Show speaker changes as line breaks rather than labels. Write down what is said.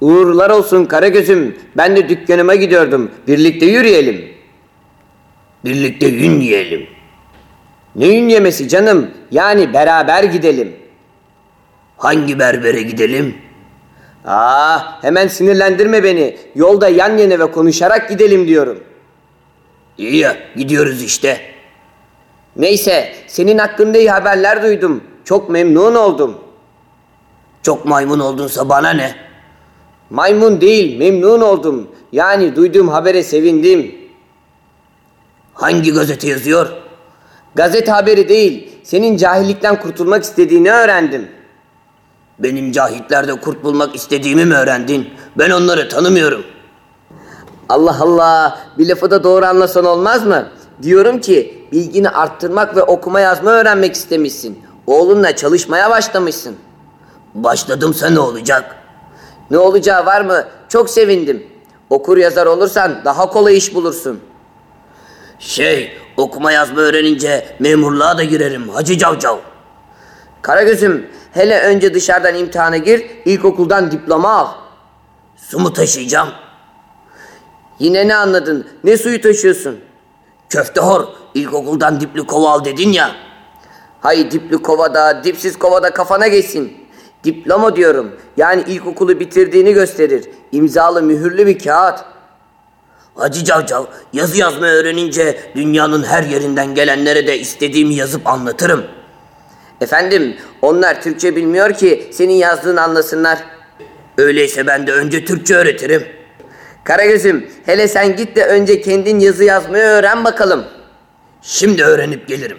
Uğurlar olsun Karagöz'üm. Ben de dükkanıma gidiyordum. Birlikte yürüyelim. Birlikte yün yiyelim. Ne yün yemesi canım? Yani beraber gidelim. Hangi berbere gidelim? Aa, hemen sinirlendirme beni. Yolda yan yana ve konuşarak gidelim diyorum. İyi ya, gidiyoruz işte. Neyse, senin hakkında iyi haberler duydum. Çok memnun oldum. Çok maymun oldunsa bana ne? Maymun değil, memnun oldum. Yani duyduğum habere sevindim. Hangi gazete yazıyor? Gazete haberi değil, senin cahillikten kurtulmak istediğini öğrendim. Benim cahitlerde kurt bulmak istediğimi mi öğrendin? Ben onları tanımıyorum. Allah Allah, bir lafı da doğru anlasan olmaz mı? Diyorum ki bilgini arttırmak ve okuma yazma öğrenmek istemişsin. Oğlunla çalışmaya başlamışsın. Başladımsa ne olacak? Ne olacağı var mı? Çok sevindim. Okur yazar olursan daha kolay iş bulursun. Şey, okuma yazma öğrenince memurluğa da girerim Hacı Cavcav. Karagöz'üm, hele önce dışarıdan imtihana gir, ilkokuldan diploma al. Su mu taşıyacağım? Yine ne anladın? Ne suyu taşıyorsun? Köfte hor, ilkokuldan dipli kova al dedin ya. Hay dipli kovada, dipsiz kovada kafana geçsin. Diploma diyorum. Yani ilkokulu bitirdiğini gösterir. İmzalı mühürlü bir kağıt. Hacı Cavcav, yazı yazmayı öğrenince dünyanın her yerinden gelenlere de istediğimi yazıp anlatırım. Efendim, onlar Türkçe bilmiyor ki senin yazdığını anlasınlar. Öyleyse ben de önce Türkçe öğretirim. Karagöz'üm, hele sen git de önce kendin yazı yazmayı öğren bakalım. Şimdi öğrenip gelirim.